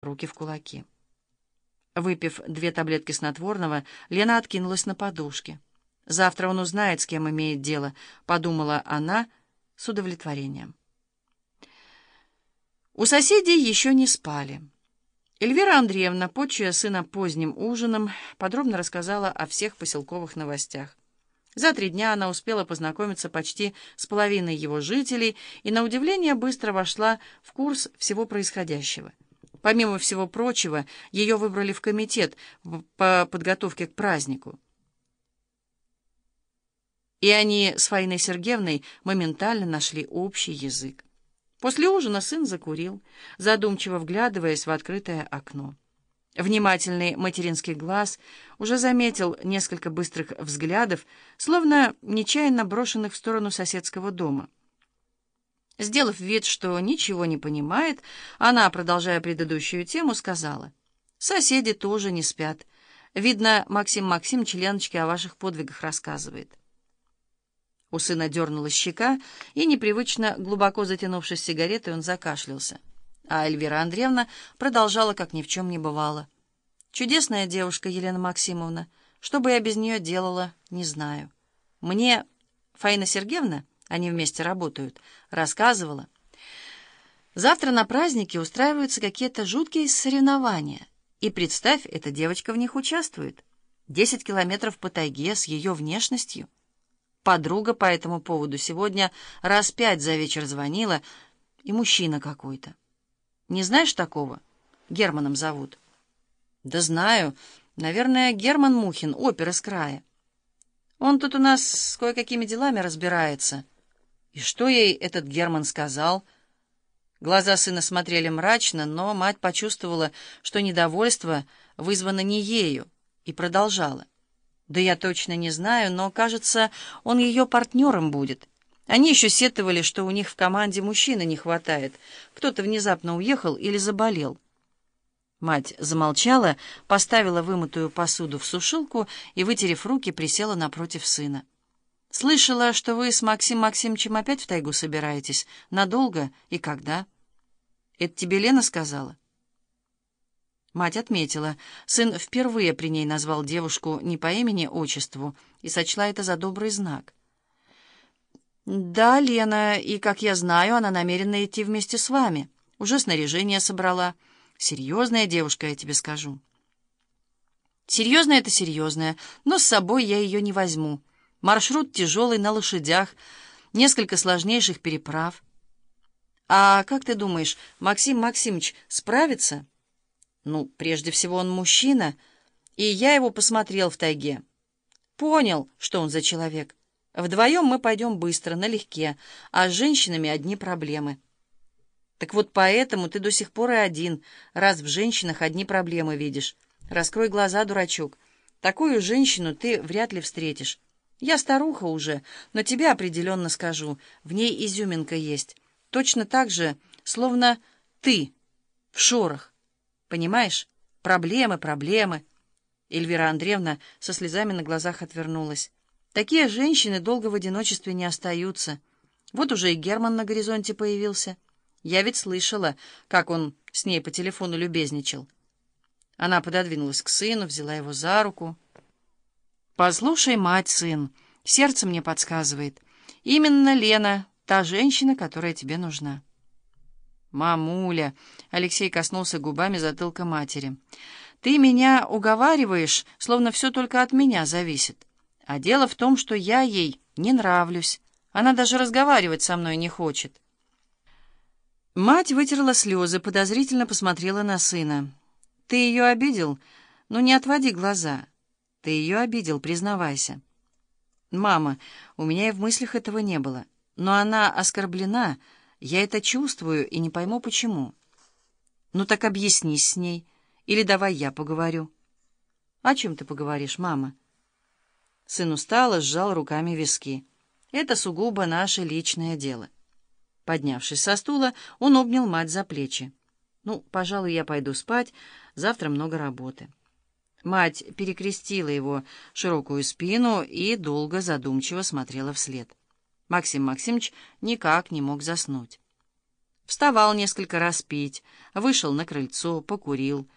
руки в кулаки. Выпив две таблетки снотворного, Лена откинулась на подушке. «Завтра он узнает, с кем имеет дело», — подумала она с удовлетворением. У соседей еще не спали. Эльвира Андреевна, почуя сына поздним ужином, подробно рассказала о всех поселковых новостях. За три дня она успела познакомиться почти с половиной его жителей и, на удивление, быстро вошла в курс всего происходящего. Помимо всего прочего, ее выбрали в комитет по подготовке к празднику. И они с Фаиной Сергеевной моментально нашли общий язык. После ужина сын закурил, задумчиво вглядываясь в открытое окно. Внимательный материнский глаз уже заметил несколько быстрых взглядов, словно нечаянно брошенных в сторону соседского дома. Сделав вид, что ничего не понимает, она, продолжая предыдущую тему, сказала, «Соседи тоже не спят. Видно, Максим Максимович Леночке о ваших подвигах рассказывает». У сына дернула щека, и, непривычно глубоко затянувшись сигаретой, он закашлялся. А Эльвира Андреевна продолжала, как ни в чем не бывало. «Чудесная девушка, Елена Максимовна. Что бы я без нее делала, не знаю. Мне Фаина Сергеевна...» они вместе работают, рассказывала. Завтра на празднике устраиваются какие-то жуткие соревнования. И представь, эта девочка в них участвует. Десять километров по тайге с ее внешностью. Подруга по этому поводу сегодня раз пять за вечер звонила, и мужчина какой-то. Не знаешь такого? Германом зовут. Да знаю. Наверное, Герман Мухин, опер из края. Он тут у нас с кое-какими делами разбирается. И что ей этот Герман сказал? Глаза сына смотрели мрачно, но мать почувствовала, что недовольство вызвано не ею, и продолжала. «Да я точно не знаю, но, кажется, он ее партнером будет. Они еще сетовали, что у них в команде мужчины не хватает. Кто-то внезапно уехал или заболел». Мать замолчала, поставила вымытую посуду в сушилку и, вытерев руки, присела напротив сына. Слышала, что вы с Максим Максимовичем опять в тайгу собираетесь. Надолго и когда? Это тебе Лена сказала? Мать отметила. Сын впервые при ней назвал девушку не по имени-отчеству и сочла это за добрый знак. «Да, Лена, и, как я знаю, она намерена идти вместе с вами. Уже снаряжение собрала. Серьезная девушка, я тебе скажу». «Серьезная — это серьезная, но с собой я ее не возьму». Маршрут тяжелый на лошадях, несколько сложнейших переправ. А как ты думаешь, Максим Максимович справится? Ну, прежде всего, он мужчина, и я его посмотрел в тайге. Понял, что он за человек. Вдвоем мы пойдем быстро, налегке, а с женщинами одни проблемы. Так вот поэтому ты до сих пор и один, раз в женщинах одни проблемы видишь. Раскрой глаза, дурачок. Такую женщину ты вряд ли встретишь. Я старуха уже, но тебе определенно скажу, в ней изюминка есть. Точно так же, словно ты в шорах. Понимаешь? Проблемы, проблемы. Эльвира Андреевна со слезами на глазах отвернулась. Такие женщины долго в одиночестве не остаются. Вот уже и Герман на горизонте появился. Я ведь слышала, как он с ней по телефону любезничал. Она пододвинулась к сыну, взяла его за руку. «Послушай, мать, сын, сердце мне подсказывает. Именно Лена, та женщина, которая тебе нужна». «Мамуля!» — Алексей коснулся губами затылка матери. «Ты меня уговариваешь, словно все только от меня зависит. А дело в том, что я ей не нравлюсь. Она даже разговаривать со мной не хочет». Мать вытерла слезы, подозрительно посмотрела на сына. «Ты ее обидел? Ну, не отводи глаза». Ты ее обидел, признавайся. Мама, у меня и в мыслях этого не было. Но она оскорблена, я это чувствую и не пойму, почему. Ну так объяснись с ней, или давай я поговорю. О чем ты поговоришь, мама? Сын устало сжал руками виски. Это сугубо наше личное дело. Поднявшись со стула, он обнял мать за плечи. «Ну, пожалуй, я пойду спать. Завтра много работы». Мать перекрестила его широкую спину и долго задумчиво смотрела вслед. Максим Максимович никак не мог заснуть. Вставал несколько раз пить, вышел на крыльцо, покурил,